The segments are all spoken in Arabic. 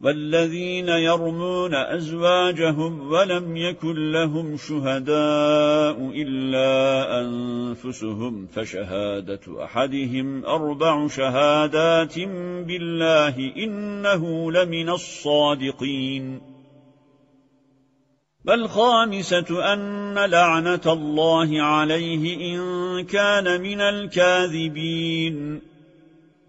والذين يرمون أزواجهم ولم يكن لهم شهداء إلا أنفسهم فشهادة أحدهم أربع شهادات بالله إنه لمن الصادقين. فالخامسة أن لعنة الله عليه إن كان من الكاذبين.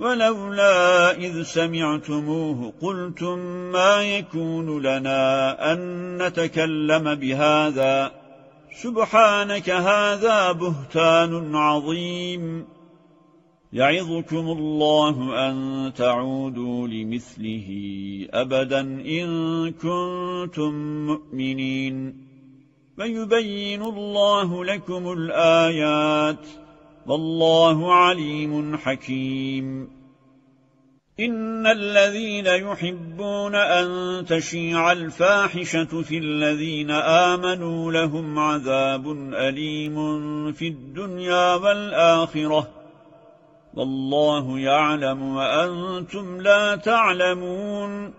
ولولا إذ سمعتموه قلتم ما يكون لنا أن نتكلم بهذا؟ سبحانك هذا بهتان عظيم. يعظكم الله أن تعودوا لمثله أبدا إن كنتم مؤمنين. فيبين الله لكم الآيات. والله عليم حكيم. إن الذين يحبون أن تشيع الفاحشة في الذين آمنوا لهم عذاب أليم في الدنيا والآخرة. والله يعلم وأنتم لا تعلمون.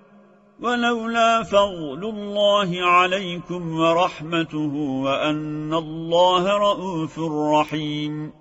ولولا فضل الله عليكم ورحمته وأن الله رؤوف رحيم.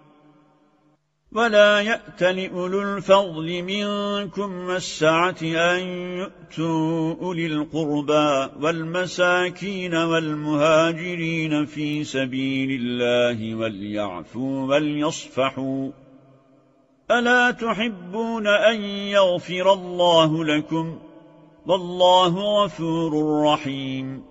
ولا يأت لأولو الفضل منكم والسعة أن يؤتوا أولي القربى والمساكين والمهاجرين في سبيل الله وليعفوا وليصفحوا ألا تحبون أن يغفر الله لكم والله غفور رحيم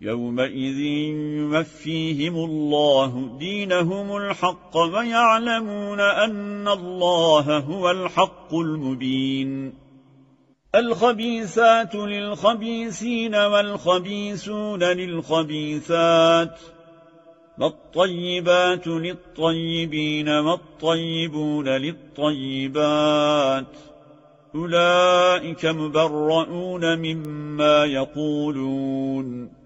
يومئذ يوفيهم الله دينهم الحق ويعلمون أن الله هو الحق المبين الخبيثات للخبيثين والخبيثون للخبيثات والطيبات للطيبين والطيبون للطيبات أولئك مبرؤون مما يقولون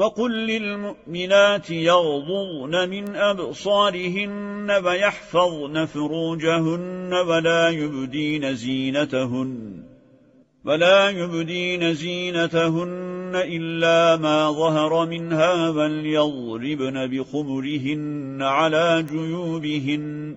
وقل للمؤمنات يغضون من أبصارهن ويحفظن فروجهن ولا يبدين زينتهن ولا يبدين زينتهن إلا ما ظهر منها وليضربن بخمرهن على جيوبهن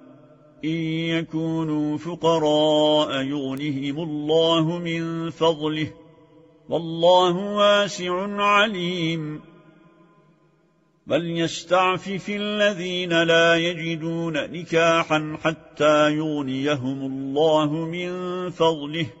إن يكونوا فقراء يغنهم الله من فضله. والله واسع عليم. يستعفف الذين لا يجدون نكاحا حتى يغنيهم الله من فضله.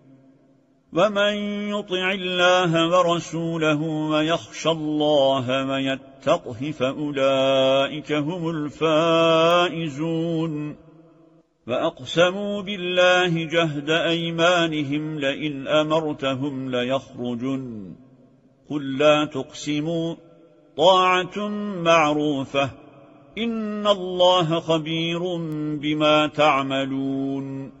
ومن يطع الله ورسوله ويخشى الله ويتقه فأولئك هم الفائزون فأقسموا بالله جهد أيمانهم لئن أمرتهم ليخرجن قل لا تقسموا طاعة معروفة إن الله خبير بما تعملون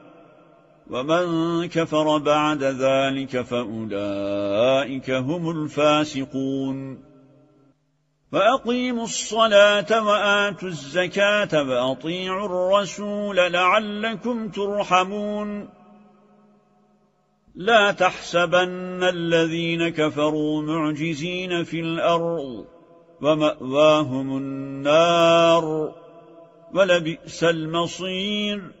ومن كفر بعد ذلك فأولئك هم الفاسقون. فأقيموا الصلاة وآتوا الزكاة وأطيعوا الرسول لعلكم ترحمون. لا تحسبن الذين كفروا معجزين في الأرض ومأواهم النار ولبئس المصير.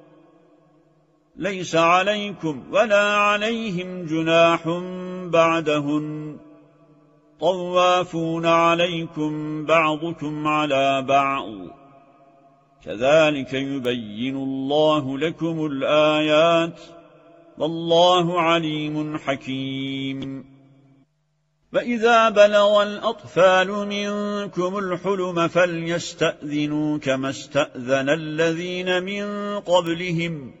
ليس عليكم ولا عليهم جناح بعدهن. طوافون عليكم بعضكم على بعض. كذلك يبين الله لكم الآيات. والله عليم حكيم. فإذا بلغ الأطفال منكم الحلم فليستأذنوا كما استأذن الذين من قبلهم.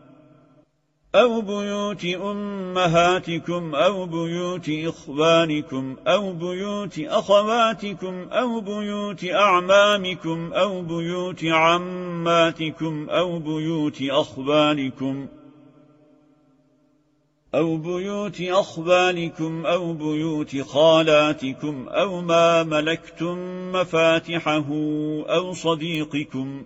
أو بيوت أمهاتكم أو بيوت إخوانكم أو بيوت أخواتكم أو بيوت أعمامكم أو بيوت عماتكم أو بيوت أخوالكم أو بيوت أخوالكم أو بيوت خالاتكم أو ما ملكتم مفاتحه أو صديقكم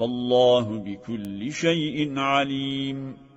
والله بكل شيء عليم.